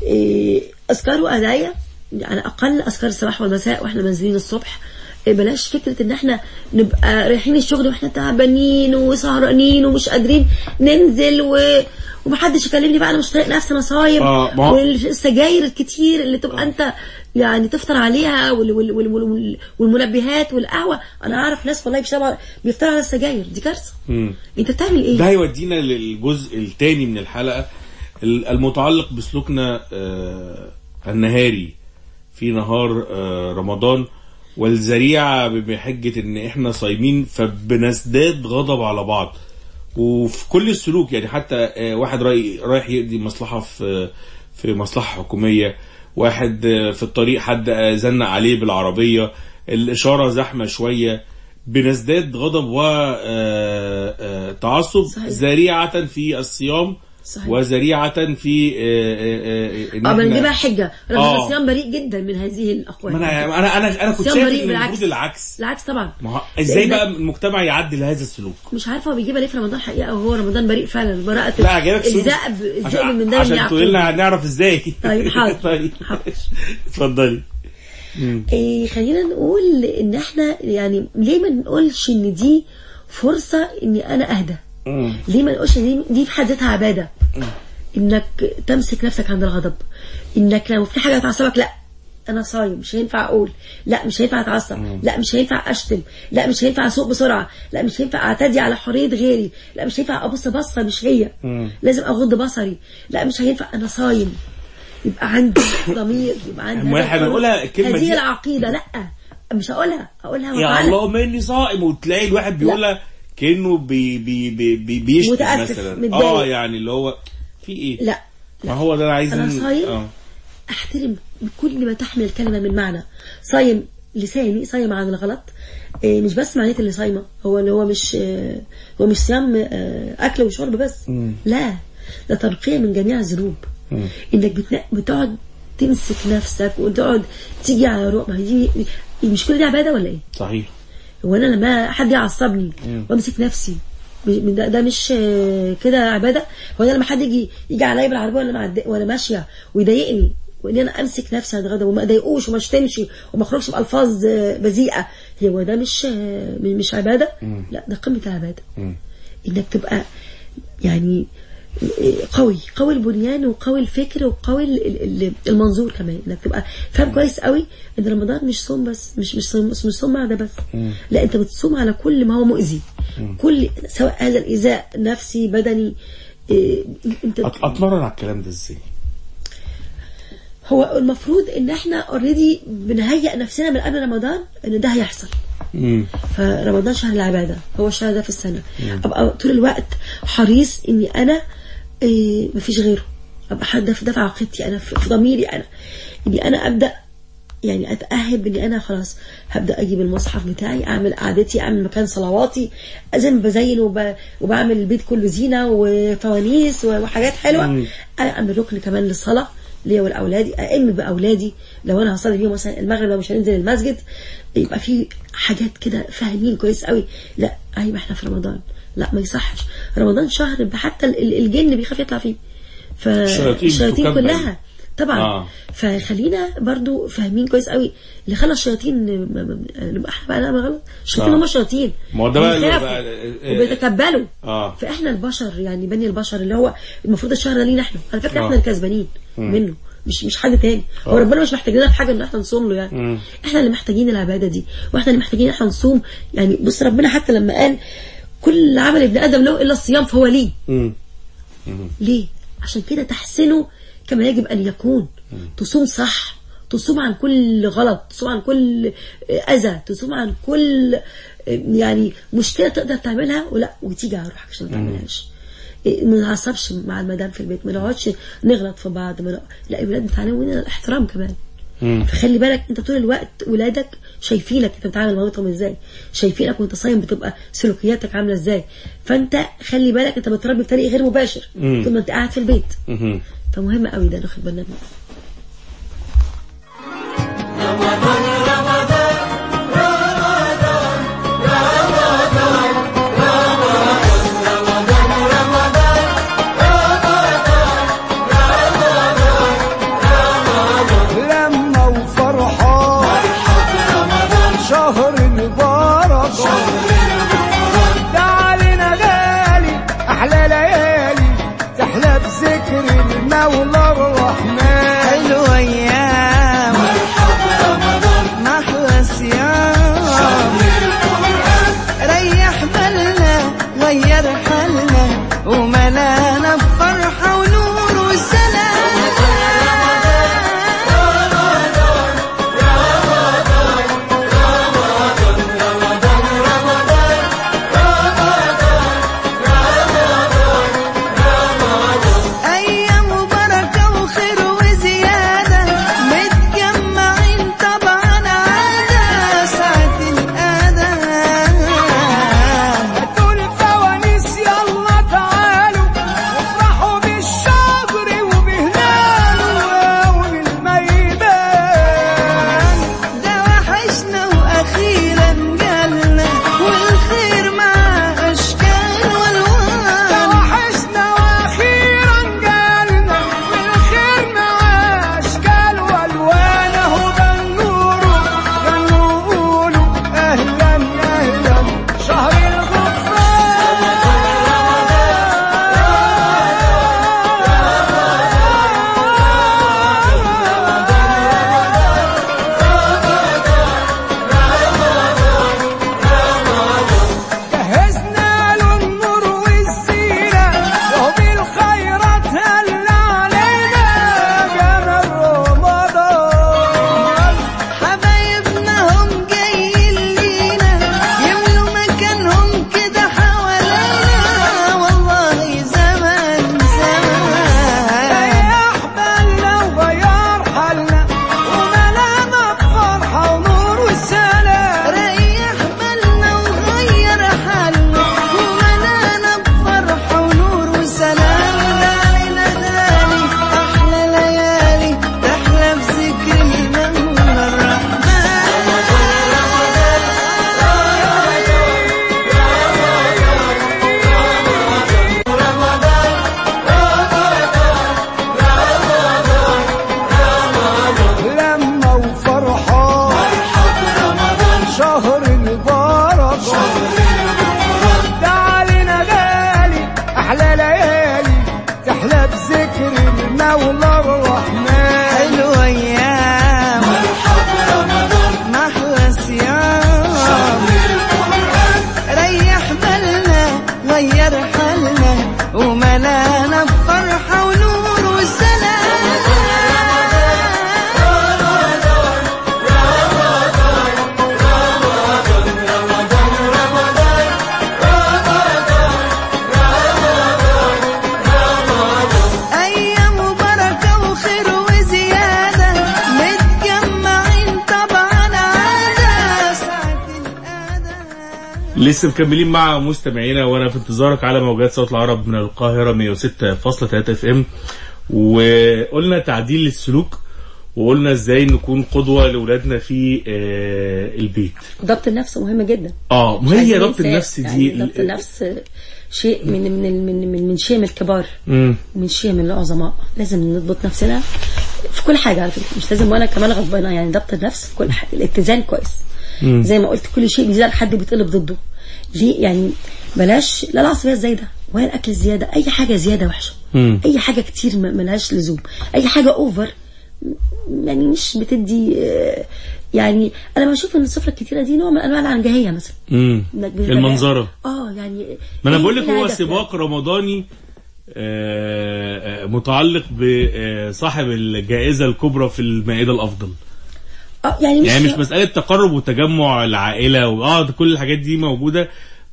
إيه أذكار وادعيه على الأقل أذكار الصباح والمساء وإحنا نازلين الصبح. بلاش فكرة إن إحنا نبقى رايحين الشغل وإحنا تعبانين وسهرانين ومش قادرين ننزل و... ومحدش يكلمني بقى أنا مش طايق نفسي أنا صايم. آه، والسجاير الكتير اللي تبقى أنت يعني تفطر عليها وال... وال... وال... وال... والمنبهات والقهوة. أنا أعرف ناس والله بيشربوا بيفطروا على السجاير دي كارثة. أنت بتعمل إيه؟ ده هيودينا للجزء الثاني من الحلقة ال- المتعلق بسلوكنا آه، النهاري في نهار آه، رمضان. والذريعة بحجة إن إحنا صايمين فبنزداد غضب على بعض وفي كل السلوك يعني حتى آه، واحد راي- رايح يقضي مصلحة في في مصلحة حكومية واحد آه، في الطريق حد آه، زنق عليه بالعربية الإشارة زحمة شوية بنزداد غضب وتعصب. ذريعة في الصيام صحيح. وذريعه في آه، آه، آه، آه دي بقى حجة. رغم آه. ان الصيام بريء جدا من هذه الأقوال. ما أنا أنا أنا أنا كنت شايف إن. المفروض العكس. العكس طبعا. ما هو إزاي بقى المجتمع يعدل هذا السلوك؟ مش عارفة هو بيجيبها ليه في رمضان حقيقة وهو رمضان بريء فعلا. براءة لا سلوك الذئب الذئب من دم عشان لنا هنعرف إزاي. طيب، حاضر. طيب. اتفضلي. إيه خلينا نقول إن إحنا يعني ليه ما نقولش إن دي فرصة إني أنا أهدى؟ ليه ما نقولش دي, دي في حد ذاتها عبادة؟ إنك تمسك نفسك عند الغضب. إنك لو في حاجة تعصبك لأ أنا صايم مش هينفع أقول. لأ مش هينفع أتعصب. لأ مش هينفع أشتم. لأ مش هينفع أسوق بسرعة. لأ مش هينفع أعتدي على حرية غيري. لأ مش هينفع أبص بصة مش هي لازم أغض بصري. لأ مش هينفع أنا صايم. يبقى عندي ضمير يبقى عندي القانون. بنقولها الكلمة هذه دي- العقيدة لأ. مش هقولها. هقولها يا. الله ما اني صائم وتلاقي الواحد بيقولها كأنه بي بي بي بي بيشتم مثلا. آه يعني اللي هو في إيه؟ لا ما هو ده أنا عايز إن- صايم. آه. أحترم بكل ما تحمل الكلمة من معنى. صايم لساني صايم عن الغلط. إيه مش بس معناته اللي صايمة. هو اللي هو مش آه، هو مش صيام آه، أكل وشرب بس. لا ده تنقيه من جميع الذنوب. إنك بتقعد تمسك نفسك وتقعد تيجي على روح ما هي دي مش كل دي عبادة ولا إيه؟ صحيح. هو أنا لما حد يعصبني وامسك نفسي ده, ده مش كده عبادة. هو أنا لما حد يجي يجي عليا بالعربية وأنا معد... وأنا ماشية ويضايقني وإن أنا أمسك نفسي غضب وما أضايقوش وما أشتمش وما أخرجش بألفاظ بذيئة هو ده مش مش عبادة؟ لا ده قمة العبادة. إنك تبقى يعني قوي قوي البنيان وقوي الفكر وقوي ال- ال- ال- المنظور كمان إنك تبقى فاهم كويس قوي إن رمضان مش صوم بس مش مش صوم مش صوم معدة بس. لا أنت بتصوم على كل ما هو مؤذي. كل سواء هذا الإيذاء نفسي بدني إيه، أنت أتمرن على الكلام ده إزاي؟ هو المفروض إن إحنا اوريدي بنهيئ نفسنا من قبل رمضان إن ده هيحصل. مم. فرمضان شهر العبادة هو الشهر ده في السنة. أبقى طول الوقت حريص إني أنا إيه مفيش غيره. أبقى حد في ده في عقيدتي أنا في ضميري أنا. إني أنا أبدأ يعني أتأهب إني أنا خلاص هبدأ أجيب المصحف بتاعي أعمل قعدتي أعمل مكان صلواتي ما بزين وب... وبعمل البيت كله زينة وفوانيس وحاجات حلوة. أعمل ركن كمان للصلاة ليا ولأولادي أئم بأولادي. لو أنا هصلي بيهم مثلا المغرب لو مش هننزل المسجد يبقى في حاجات كده فاهمين كويس قوي لا أيوة إحنا في رمضان. لا ما يصحش رمضان شهر حتى ال- الجن بيخاف يطلع فيه الشياطين فالشياطين. كلها طبعا آه. آه. فخلينا برضو فاهمين كويس قوي اللي خلى الشياطين نبقى إحنا بقى نعمل غلط الشياطين آه. هم الشياطين ما هو ده بقى بقى- آه، وبيتكبلوا آه. فإحنا البشر يعني بني البشر اللي هو المفروض الشهر ده لينا إحنا على فكرة آه. إحنا الكسبانين منه مش مش حد تاني هو آه. ربنا مش محتاجنا في حاجة إن إحنا نصوم له يعني مم. إحنا اللي محتاجين العبادة دي وإحنا اللي محتاجين إحنا نصوم يعني بص ربنا حتى لما قال كل عمل ابن آدم له إلا الصيام فهو ليه؟ مم. ليه؟ عشان كده تحسنه كما يجب أن يكون. تصوم صح تصوم عن كل غلط تصوم عن كل أذى تصوم عن كل يعني مشكلة تقدر تعملها ولا وتيجي على روحك عشان ما تعملهاش. إيه، ما نعصبش مع المدام في البيت ما نقعدش نغلط في بعض ما لا الولاد بتعلموا مننا الاحترام كمان. مم. فخلي بالك انت طول الوقت ولادك شايفينك انت بتتعامل معاهم إزاي شايفينك وانت صايم بتبقى سلوكياتك عاملة إزاي فانت خلي بالك انت بتربي بطريق غير مباشر. طول ما انت قاعد في البيت مم. فمهم قوي ده ناخد بالنا منه لسه مكملين مع مستمعينا وأنا في انتظارك على موجات صوت العرب من القاهرة 106.3 FM وقلنا تعديل السلوك وقلنا إزاي نكون قدوة لاولادنا في آه، البيت. ضبط النفس مهم جدا. آه ما هي عايزين ضبط. النفس دي يعني ضبط النفس شيء من من من من, من شيم الكبار. مم. من شيء من العظماء. لازم نضبط نفسنا في كل حاجة على فكرة. مش لازم وأنا كمان غضبانة. يعني ضبط النفس في كل حاجة. الاتزان كويس. مم. زي ما قلت كل شيء بيزيد حد بيتقلب ضده. ليه يعني بلاش لا العصبيه الزايده ولا الأكل الزياده أي حاجة زيادة وحشة. مم. أي حاجة كتير ملهاش لزوم. أي حاجة اوفر يعني مش بتدي آه، يعني أنا بشوف إن السفره الكتيرة دي نوع من أنواع العنجهية مثلا. امم المنظرة. آه يعني ما أنا إيه بقول لك هو سباق رمضاني آه، آه، متعلق بصاحب الجائزة الكبرى في المائدة الأفضل. آه يعني مش, يعني مش مسألة تقرب وتجمع العائلة واه كل الحاجات دي موجودة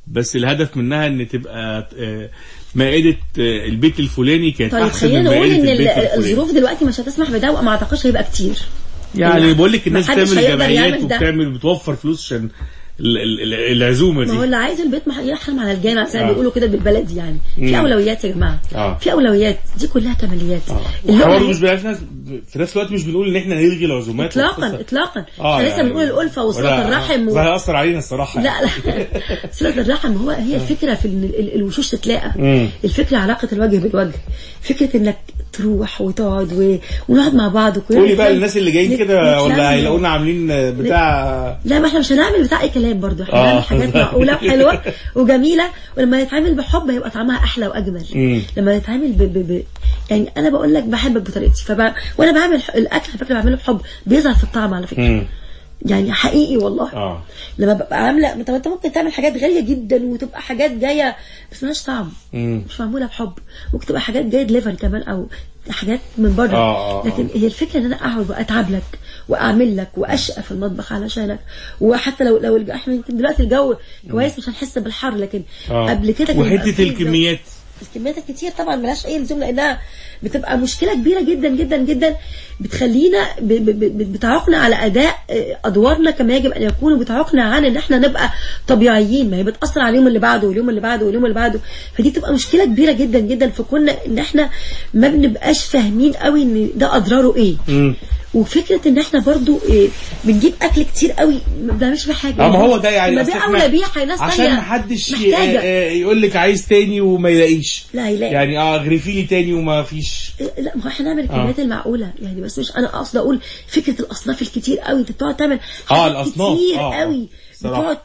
بس الهدف منها إن تبقى آه، مائدة آه، البيت الفلاني كانت طيب أحسن من مائدة إن البيت ال- الفلاني الظروف دلوقتي مش هتسمح بده وما أعتقدش هيبقى كتير يعني بقول لك الناس بتعمل جمعيات. وبتعمل بتوفر فلوس عشان ال- ال- ال- العزومة ما هو دي اللي عايز البيت ما يحرم على الجامع زي ما آه. بيقولوا كده بالبلدي يعني. مم. في أولويات يا جماعة. آه. في أولويات. دي كلها كماليات وحوار هو مش في نفس الوقت مش بنقول إن إحنا نلغي العزومات اطلاقا. اطلاقا. آه إحنا لسه يعني- بنقول الألفة وصلة الرحم و... ده هيأثر علينا الصراحة. لا لا. صلة الرحم هو هي الفكرة في إن ال- الوشوش تتلاقى. مم. الفكرة علاقة الوجه بالوجه. فكرة إنك تروح وتقعد و... ونقعد مع بعض وكلنا قولي بقى للناس اللي جايين كده ولا. هيلاقونا عاملين بتاع لا ما إحنا مش هنعمل بتاع أي كلام برضو إحنا آه. هنعمل حاجات معقولة وحلوة وجميلة ولما يتعمل بحب هيبقى طعمها أحلى وأجمل. لما يتعمل ب... ب... ب... يعني أنا بقول لك بحبك بطريقتي فب... وأنا بعمل الأكل على فكرة بعمله بحب بيظهر في الطعم على فكرة مم. يعني حقيقي والله. آه. لما ببقى عامله انت أنت ممكن تعمل حاجات غالية جدا وتبقى حاجات جاية بس ملهاش طعم. مم. مش معمولة بحب. ممكن تبقى حاجات جاية دليفري كمان أو حاجات من بره. آه، آه، لكن هي الفكرة إن أنا أقعد وأتعب لك وأعمل لك وأشقى في المطبخ علشانك. وحتى لو لو إحنا يمكن دلوقتي الجو كويس مش هنحس بالحر لكن آه. قبل كده وحتة الكميات. الكميات الكتير طبعا ملهاش أي لزوم لأنها بتبقى مشكلة كبيرة جدا جدا جدا بتخلينا بتعوقنا على أداء آه، أدوارنا كما يجب أن يكون وبتعوقنا عن إن إحنا نبقى طبيعيين ما هي بتأثر على اليوم اللي بعده واليوم اللي بعده واليوم اللي بعده. فدي بتبقى مشكلة كبيرة جدا جدا فكنا إن إحنا ما بنبقاش فاهمين قوي إن ده أضراره إيه. مم. وفكرة إن إحنا برضو إيه بنجيب أكل كتير قوي ما بنعملش بيه حاجة آه ما هو ده يعني أصل دي إحنا- اولى بيه ناس عشان تانية ما حدش محتاجة يقول لك عايز تاني وما يلاقيش لا يلاقي يعني آه اغرفي لي تاني وما فيش لا ما هو إحنا نعمل الكميات المعقولة يعني بس مش أنا أقصد أقول فكرة الأصناف الكتير قوي أنت بتقعد تعمل آه، حاجات الأصناف. كتير آه، آه. قوي. بتقعد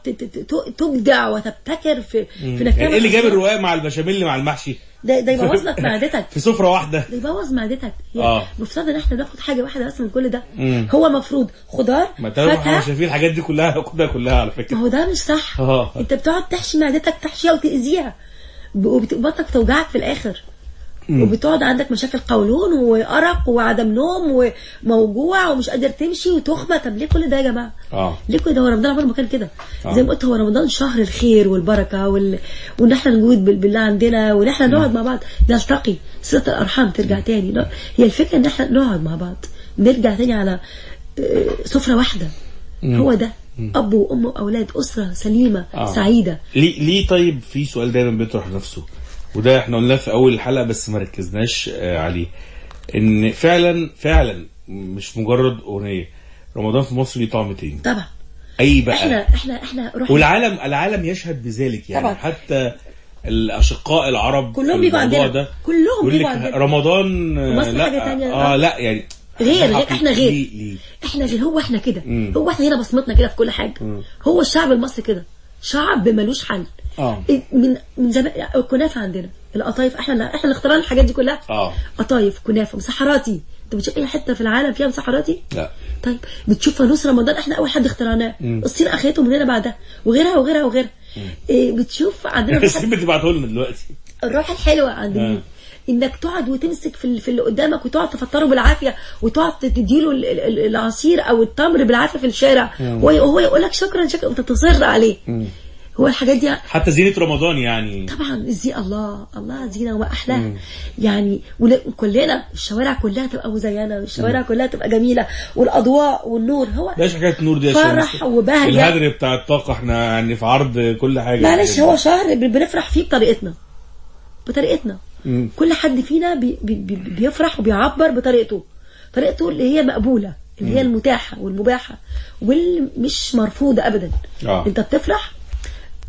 تبدع وتبتكر في في إنك يعني تعمل إيه اللي جاب. الرقاق مع البشاميل مع المحشي ده ده يبوظ لك معدتك. في سفرة واحدة. ده يبوظ معدتك. هي آه. المفترض إن إحنا ناخد حاجة واحدة بس من كل ده. مم. هو المفروض خضار ما إحنا شايفين الحاجات دي كلها كلها كلها على ما فكره هو ده مش صح. آه. أنت بتقعد تحشي معدتك تحشيها وتأذيها. وبطنك توجعك في الآخر. وبتقعد عندك مشاكل قولون وأرق وعدم نوم وموجوع ومش قادر تمشي وتخمه طب ليه كل ده يا جماعة؟ آه. ليه كل ده؟ هو رمضان عمره ما كان كده. آه. زي ما قلت هو رمضان شهر الخير والبركة وال... وإن إحنا نجود بال- بالله عندنا وإن إحنا نقعد مع بعض. نلتقي صلة الأرحام ترجع تاني. لا، هي الفكرة إن إحنا نقعد مع بعض. نرجع تاني على آه، سفرة واحدة. هو ده. أب وأم وأولاد أسرة سليمة آه. سعيدة. ليه ليه طيب في سؤال دايما بيطرح نفسه؟ وده إحنا قلناه في أول الحلقة بس ما ركزناش آه، عليه. إن فعلا فعلا مش مجرد أغنية. رمضان في مصر ليه طعم تاني. طبعا. أي بقى. إحنا إحنا إحنا رحنا. والعالم العالم يشهد بذلك يعني. طبعا. حتى الأشقاء العرب كلهم بيجوا الموضوع عندنا. ده. كلهم بيجوا عندنا. رمضان لا حاجة تانية. آه لا يعني غير غير. إحنا غير. ليه ليه؟ إحنا غير. هو إحنا كده. مم. هو إحنا هنا بصمتنا كده في كل حاجة. هو الشعب المصري كده. شعب ملوش حل. آه. من من زمان الكنافة عندنا القطايف إحنا إحنا اللي اخترعنا الحاجات دي كلها. آه. قطايف كنافة مسحراتي انت بتشوف أي حتة في العالم فيها مسحراتي لا. طيب بتشوف فانوس رمضان إحنا أول حد اخترعناه. الصين أخذته مننا بعدها وغيرها وغيرها وغيرها. إيه بتشوف عندنا الروح- بتبعته لنا دلوقتي. الروح الحلوة عند آه. مين إنك تقعد وتمسك في ال- في اللي قدامك وتقعد تفطره بالعافية وتقعد تديله ال- ال- العصير أو التمر بالعافية في الشارع. وهو يقول لك شكرا شكرا وانت تصر عليه. هو الحاجات دي حتى زينة رمضان يعني. طبعا الزي الله الله زينة واحلاها يعني ول- وكلنا الشوارع كلها تبقى مزينة والشوارع كلها تبقى جميلة والأضواء والنور هو ده حكايه النور دي يا فرح شمس. وبهجة. الهدر بتاع الطاقة إحنا يعني في عرض كل حاجة. معلش هو شهر بنفرح فيه بطريقتنا بطريقتنا. مم. كل حد فينا بي بي بي بيفرح وبيعبر بطريقته. طريقته اللي هي مقبولة اللي هي المتاحة والمباحة واللي مش مرفوضة أبدا. آه. أنت بتفرح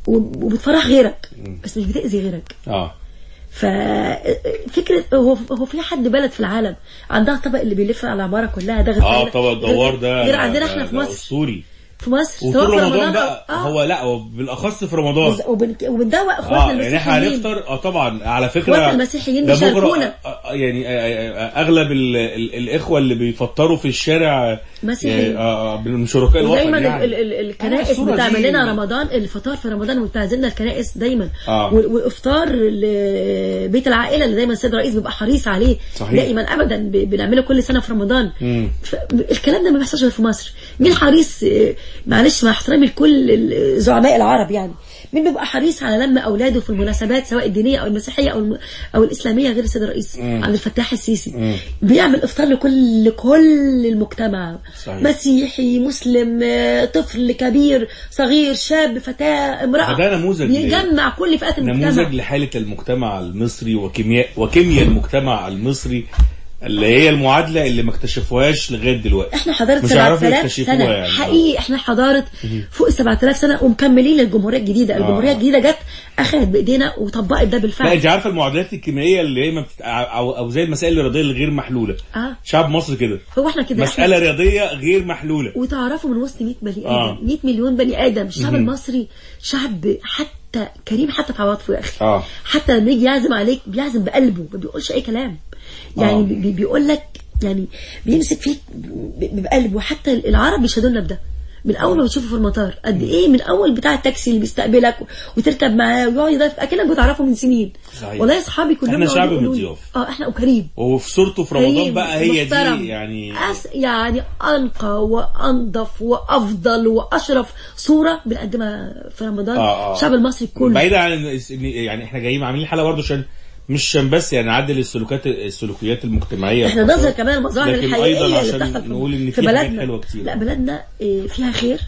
وب- وبتفرح غيرك بس مش بتأذي غيرك. آه. ففكرة هو هو في حد بلد في العالم عندها طبق اللي بيلف على العمارة كلها ده غير آه طبعا الدوار ده غير عندنا إحنا في مصر. في مصر وطول سواء في رمضان بقى آه. هو لا هو بالأخص في رمضان وبن- وبن- وبندوق إخواتنا آه يعني إحنا المسيحيين هنفطر آه طبعا على فكرة إخواتنا المسيحيين بيشاركونا. آه، آه، يعني آه، آه، آه، أغلب ال- ال- الإخوة اللي بيفطروا في الشارع مسيحيين. آه، آه، آه، من شركاء الوطن ودايما يعني ال- ال- الكنائس بتعمل دي- لنا رمضان الفطار في رمضان وبتعزلنا الكنائس دايما آه. وال- والافطار لبيت العائلة اللي دايما السيد الرئيس بيبقى حريص عليه صحيح. دائما ابدا بنعمله كل سنة في رمضان مم. الكلام ده ما بيحصلش غير في مصر مين حريص آه، معلش مع احترامي لكل زعماء العرب يعني مين بيبقى حريص على لم أولاده في المناسبات سواء الدينية أو المسيحية أو الم- أو الإسلامية غير السيد الرئيس عبد الفتاح السيسي. بيعمل إفطار لكل كل المجتمع. صحيح. مسيحي مسلم طفل كبير صغير شاب فتاة امرأة. فده نموذج ل- بيجمع كل فئات المجتمع. نموذج لحالة المجتمع المصري وكيمياء وكيمياء المجتمع المصري. اللي هي المعادلة اللي ما اكتشفوهاش لغاية دلوقتي. إحنا حضارة مش هيعرفوا 7000 يكتشفوها سنة. يعني. حقيقي إحنا حضارة فوق 7000 سنة ومكملين للجمهورية الجديدة. الجمهورية الجديدة جت أخذت بإيدينا وطبقت ده لا بالفعل انت عارفة المعادلات الكيميائية اللي هي ما بتت... أو أو زي المسائل الرياضية الغير محلولة. آه. شعب مصر كده. هو إحنا كده مسألة إحنا رياضية غير محلولة. وتعرفوا من وسط 100 بني آه. آدم 100 مليون بني آدم. الشعب المصري شعب حتى كريم حتى في عواطفه يا أخي آه. حتى لما يجي يعزم عليك بيعزم بقلبه ما بيقولش أي كلام. يعني آه. بي بيقول لك يعني بيمسك فيك بقلبه حتى العرب بيشهدوا لنا بده من أول ما بتشوفه في المطار قد إيه من أول بتاع التاكسي اللي بيستقبلك وتركب معاه ويقعد يضيف أكنك بتعرفه من سنين صحيح. والله أصحابي كلهم يقعدوا شعب مضياف. آه إحنا وكريم وفي صورته في رمضان بقى هي محترم. دي يعني أس يعني أنقى وانظف وأفضل وأشرف صورة بنقدمها في رمضان آه، آه. الشعب المصري كله بعيدا عن يعني إحنا جايين عاملين حلقة برضه عشان مش عشان بس يعني نعدل السلوكات السلوكيات المجتمعية إحنا نظهر كمان المظاهر الحقيقية أيضاً اللي عشان بتحصل في- نقول إن في بلدنا حلوة كتير. لا بلدنا آه، فيها خير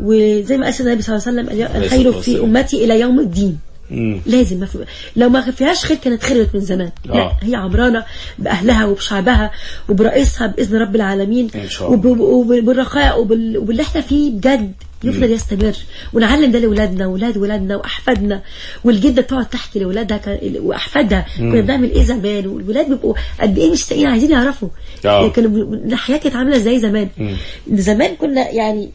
وزي ما قال النبي صلى الله عليه وسلم الخير في. أمتي إلى يوم الدين مم. لازم ما في لو ما فيهاش خير كانت خربت من زمان لا آه. هي عمرانة بأهلها وبشعبها وبرئيسها بإذن رب العالمين إن شاء الله. وب- وب- وبالرخاء وبال- وباللي إحنا فيه بجد يفضل يستمر. ونعلم ده لأولادنا واولاد ولادنا وأحفادنا. والجدة تقعد تحكي لأولادها وأحفادها. كنا بنعمل إيه زمان؟ والولاد بيبقوا قد إيه مشتاقين عايزين يعرفوا. آه. كانوا بي- الحياة كانت عاملة إزاي زمان؟ زمان كنا يعني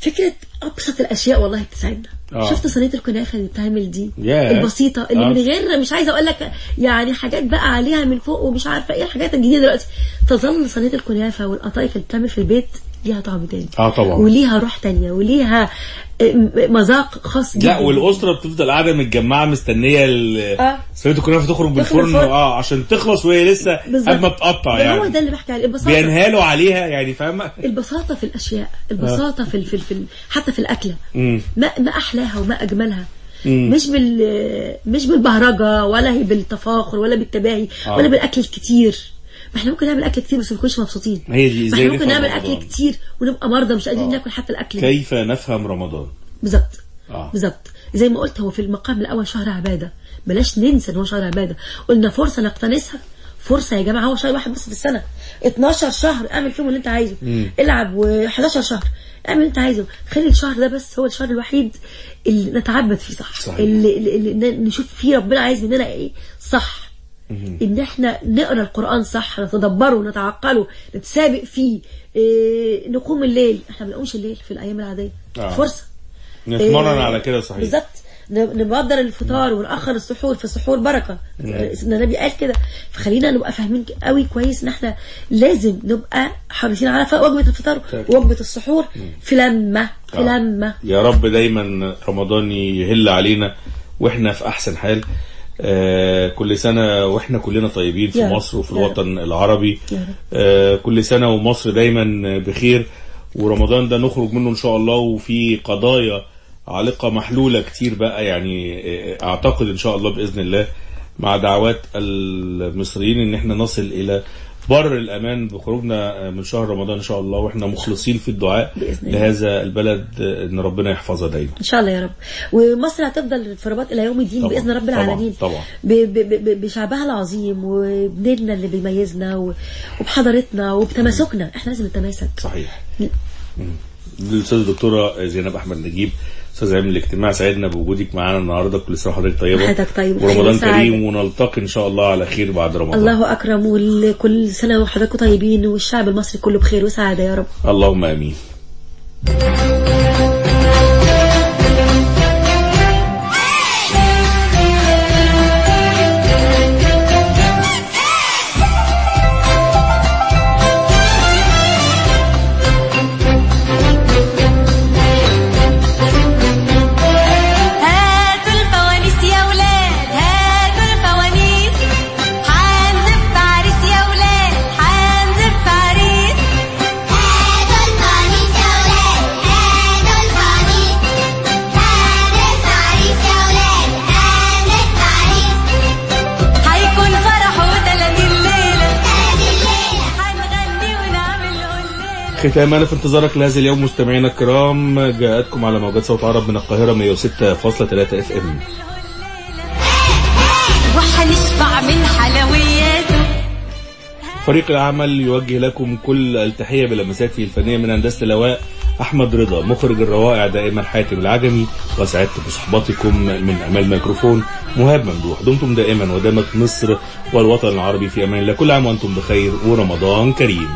فكرة أبسط الأشياء والله بتسعدنا آه. شفت صينية الكنافة اللي بتعمل دي؟ ياه. البسيطة اللي آه. من غير مش عايزة أقول لك يعني حاجات بقى عليها من فوق ومش عارفة إيه الحاجات الجديدة دلوقتي. تظل صينية الكنافة والقطايف اللي بتعمل في البيت ليها طعم تاني آه طبعا وليها روح تانية وليها آه، مذاق خاص جدا لا والأسرة بتفضل قاعدة متجمعة مستنية ال- آه. الكنافه تخرج من الفرن. آه عشان تخلص وهي لسه. قبل ما تقطع ده هو يعني ده اللي بحكي عليه البساطه بينهالوا عليها يعني فاهمة البساطة في الأشياء البساطة في, ال- في, في ال- حتى في الأكلة. ما ما أحلاها وما أجملها مم. مش بال مش بالبهرجة ولا هي بالتفاخر ولا بالتباهي آه. ولا بالأكل الكتير ما إحنا ممكن نعمل أكل كتير بس ما نكونش مبسوطين. هي دي ما إزاي ممكن نعمل رمضان. أكل كتير ونبقى مرضى مش قادرين آه. ناكل حتى الأكل ده. كيف نفهم رمضان؟ بالظبط. آه. بالظبط. زي ما قلت هو في المقام الأول شهر عبادة. بلاش ننسى إن هو شهر عبادة. قلنا فرصة نقتنصها. فرصة يا جماعة هو شهر واحد بس في السنة. 12 شهر اعمل فيهم اللي انت عايزه. العب و11 شهر. اعمل اللي انت عايزه. خلي الشهر ده بس هو الشهر الوحيد اللي نتعبد فيه صح؟ صحيح. اللي, اللي, اللي نشوف فيه ربنا عايز مننا إيه صح؟ إن إحنا نقرأ القرآن صح نتدبره نتعقله نتسابق فيه إيه نقوم الليل. إحنا ما بنقومش الليل في الأيام العادية. آه. فرصة. نتمرن إيه، على كده صحيح. بالظبط. ن- نبدر الفطار ونأخر السحور في السحور بركة. سيدنا النبي قال كده. فخلينا نبقى فاهمين قوي كويس إن إحنا لازم نبقى حريصين على وجبة الفطار ووجبة السحور في لمة في آه. لمة. يا رب دايما رمضان يهل علينا وإحنا في أحسن حال. آه كل سنة وإحنا كلنا طيبين في. مصر وفي. الوطن العربي. آه كل سنة ومصر دايما بخير ورمضان ده نخرج منه إن شاء الله وفي قضايا عالقة محلولة كتير بقى يعني آه، أعتقد إن شاء الله بإذن الله مع دعوات المصريين إن إحنا نصل إلى بر الأمان بخروجنا من شهر رمضان إن شاء الله وإحنا مخلصين في الدعاء بإذن الله. لهذا البلد إن ربنا يحفظها دايما. إن شاء الله يا رب. ومصر هتفضل في رباط إلى يوم الدين طبعاً، بإذن رب طبعاً، العالمين. طبعاً. ب- ب- ب- بشعبها العظيم وبديننا اللي بيميزنا وبحضارتنا وبتماسكنا. إحنا لازم نتماسك. صحيح. الأستاذ الدكتورة زينب أحمد نجيب أستاذ علم الاجتماع سعدنا بوجودك معانا النهارده. كل سنه وحضرتك طيبة. حضرتك طيب ورمضان. كريم ونلتقي إن شاء الله على خير بعد رمضان. الله أكرم وكل سنة وحضراتكم طيبين والشعب المصري كله بخير وسعادة يا رب. اللهم آمين. ختاما في انتظارك لهذا اليوم مستمعينا الكرام جاءتكم على موجات صوت عرب من القاهرة 106.3 اف ام وحنشبع من حلوياته فريق العمل يوجه لكم كل التحية بلمساته الفنية من هندسة اللواء أحمد رضا مخرج الروائع دائما حاتم العجمي وسعدت بصحبتكم من أمام الميكروفون مهاب ممدوح. دمتم دائما ودامت مصر والوطن العربي في أمان الله. كل عام وأنتم بخير ورمضان كريم.